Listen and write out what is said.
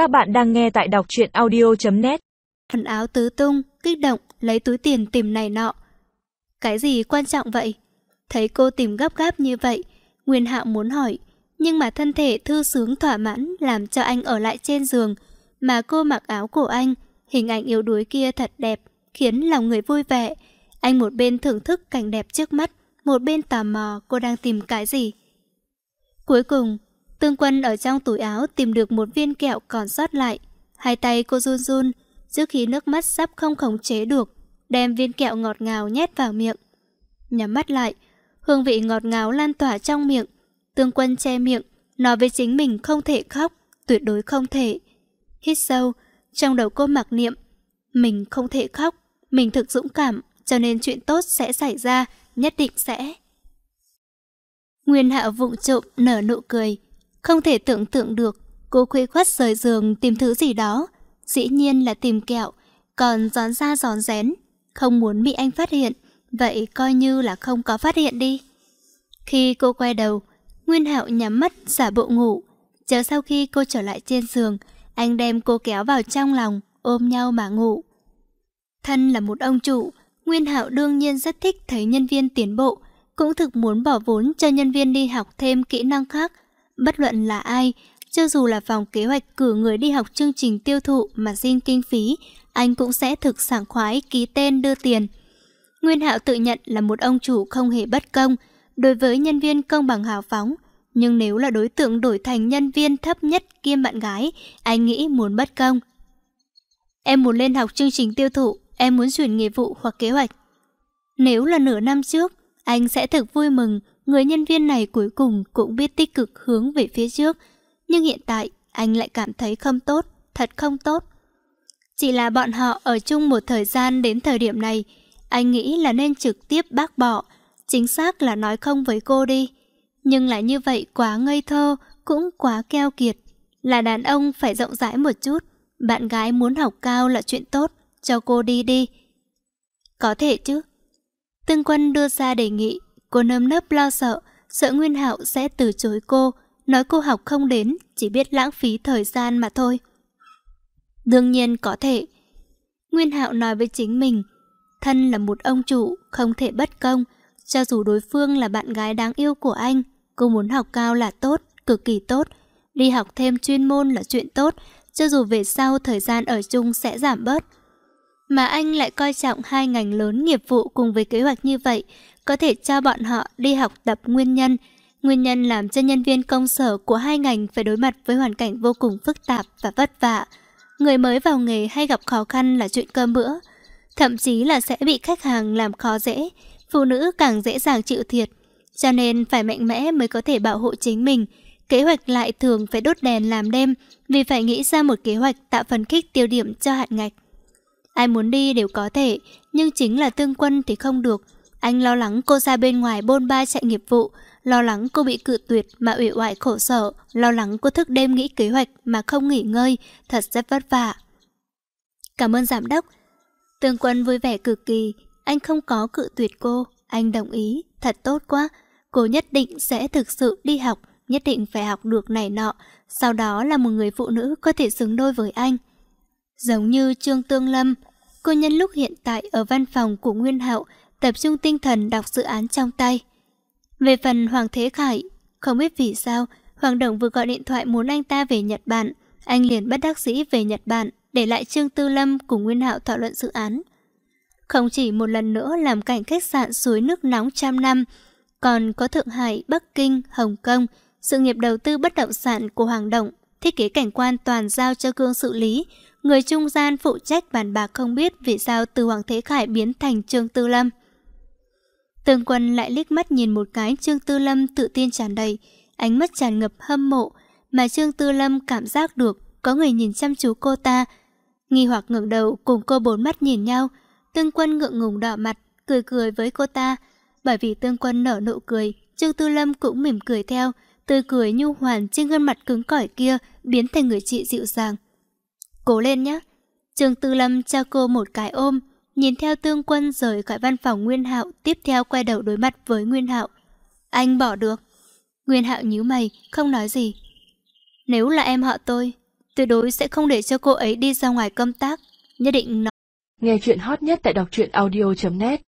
Các bạn đang nghe tại đọc truyện audio.net Quần áo tứ tung, kích động, lấy túi tiền tìm này nọ. Cái gì quan trọng vậy? Thấy cô tìm gấp gáp như vậy, Nguyên Hạo muốn hỏi, nhưng mà thân thể thư sướng thỏa mãn làm cho anh ở lại trên giường, mà cô mặc áo của anh, hình ảnh yếu đuối kia thật đẹp, khiến lòng người vui vẻ. Anh một bên thưởng thức cảnh đẹp trước mắt, một bên tò mò cô đang tìm cái gì. Cuối cùng, Tương Quân ở trong túi áo tìm được một viên kẹo còn sót lại. Hai tay cô run run, trước khi nước mắt sắp không khống chế được, đem viên kẹo ngọt ngào nhét vào miệng. Nhắm mắt lại, hương vị ngọt ngào lan tỏa trong miệng. Tương Quân che miệng, nói với chính mình không thể khóc, tuyệt đối không thể. Hít sâu, trong đầu cô mặc niệm, mình không thể khóc, mình thực dũng cảm, cho nên chuyện tốt sẽ xảy ra, nhất định sẽ. Nguyên Hạo vụng trộm nở nụ cười, không thể tưởng tượng được, cô khuê khuất rời giường tìm thứ gì đó, dĩ nhiên là tìm kẹo, còn gión ra gión rén, không muốn bị anh phát hiện, vậy coi như là không có phát hiện đi. Khi cô quay đầu, Nguyên Hạo nhắm mắt giả bộ ngủ, chờ sau khi cô trở lại trên giường, anh đem cô kéo vào trong lòng, ôm nhau mà ngủ. Thân là một ông chủ, Nguyên Hạo đương nhiên rất thích thấy nhân viên tiến bộ, cũng thực muốn bỏ vốn cho nhân viên đi học thêm kỹ năng khác. Bất luận là ai, cho dù là phòng kế hoạch cử người đi học chương trình tiêu thụ mà xin kinh phí, anh cũng sẽ thực sảng khoái ký tên đưa tiền. Nguyên Hạo tự nhận là một ông chủ không hề bất công, đối với nhân viên công bằng hào phóng. Nhưng nếu là đối tượng đổi thành nhân viên thấp nhất kiêm bạn gái, anh nghĩ muốn bất công. Em muốn lên học chương trình tiêu thụ, em muốn chuyển nghiệp vụ hoặc kế hoạch. Nếu là nửa năm trước, anh sẽ thực vui mừng người nhân viên này cuối cùng cũng biết tích cực hướng về phía trước. Nhưng hiện tại, anh lại cảm thấy không tốt, thật không tốt. Chỉ là bọn họ ở chung một thời gian đến thời điểm này, anh nghĩ là nên trực tiếp bác bỏ, chính xác là nói không với cô đi. Nhưng lại như vậy quá ngây thơ, cũng quá keo kiệt. Là đàn ông phải rộng rãi một chút, bạn gái muốn học cao là chuyện tốt, cho cô đi đi. Có thể chứ. Tương Quân đưa ra đề nghị, cô nơm nớp lo sợ, sợ Nguyên Hạo sẽ từ chối cô, nói cô học không đến, chỉ biết lãng phí thời gian mà thôi. Đương nhiên có thể. Nguyên Hạo nói với chính mình, thân là một ông chủ, không thể bất công, cho dù đối phương là bạn gái đáng yêu của anh, cô muốn học cao là tốt, cực kỳ tốt. Đi học thêm chuyên môn là chuyện tốt, cho dù về sau thời gian ở chung sẽ giảm bớt. Mà anh lại coi trọng hai ngành lớn nghiệp vụ cùng với kế hoạch như vậy, có thể cho bọn họ đi học tập nguyên nhân. Nguyên nhân làm cho nhân viên công sở của hai ngành phải đối mặt với hoàn cảnh vô cùng phức tạp và vất vả. Người mới vào nghề hay gặp khó khăn là chuyện cơm bữa, thậm chí là sẽ bị khách hàng làm khó dễ, phụ nữ càng dễ dàng chịu thiệt. Cho nên phải mạnh mẽ mới có thể bảo hộ chính mình. Kế hoạch lại thường phải đốt đèn làm đêm vì phải nghĩ ra một kế hoạch tạo phần khích tiêu điểm cho hạn ngạch. Ai muốn đi đều có thể, nhưng chính là tương quân thì không được. Anh lo lắng cô ra bên ngoài bôn ba chạy nghiệp vụ, lo lắng cô bị cự tuyệt mà ủy oại khổ sở, lo lắng cô thức đêm nghĩ kế hoạch mà không nghỉ ngơi, thật rất vất vả. Cảm ơn giám đốc. Tương quân vui vẻ cực kỳ, anh không có cự tuyệt cô, anh đồng ý, thật tốt quá. Cô nhất định sẽ thực sự đi học, nhất định phải học được này nọ, sau đó là một người phụ nữ có thể xứng đôi với anh. Giống như Trương Tương Lâm, cô nhân lúc hiện tại ở văn phòng của Nguyên Hạo tập trung tinh thần đọc dự án trong tay. Về phần Hoàng Thế Khải, không biết vì sao, Hoàng Đồng vừa gọi điện thoại muốn anh ta về Nhật Bản, anh liền bắt đắc sĩ về Nhật Bản, để lại Trương Tư Lâm cùng Nguyên Hạo thảo luận dự án. Không chỉ một lần nữa làm cảnh khách sạn suối nước nóng trăm năm, còn có Thượng Hải, Bắc Kinh, Hồng Kông, sự nghiệp đầu tư bất động sản của Hoàng Động, thiết kế cảnh quan toàn giao cho cương xử lý, người trung gian phụ trách bàn bạc không biết vì sao từ Hoàng Thế Khải biến thành Trương Tư Lâm. Tương quân lại liếc mắt nhìn một cái Trương Tư Lâm tự tin tràn đầy, ánh mắt tràn ngập hâm mộ, mà Trương Tư Lâm cảm giác được có người nhìn chăm chú cô ta. Nghi hoặc ngẩng đầu cùng cô bốn mắt nhìn nhau, Tương quân ngượng ngùng đỏ mặt, cười cười với cô ta. Bởi vì tương quân nở nụ cười, Trương Tư Lâm cũng mỉm cười theo, tươi cười nhu hoàn trên gương mặt cứng cỏi kia biến thành người chị dịu dàng. Cố lên nhé! Trương Tư Lâm trao cô một cái ôm, nhìn theo tương quân rời khỏi văn phòng Nguyên Hạo, tiếp theo quay đầu đối mặt với Nguyên Hạo. Anh bỏ được. Nguyên Hạo nhíu mày, không nói gì. Nếu là em họ tôi, tuyệt đối sẽ không để cho cô ấy đi ra ngoài công tác. Nhất định nó. Nghe chuyện hot nhất tại đọc truyện audio.net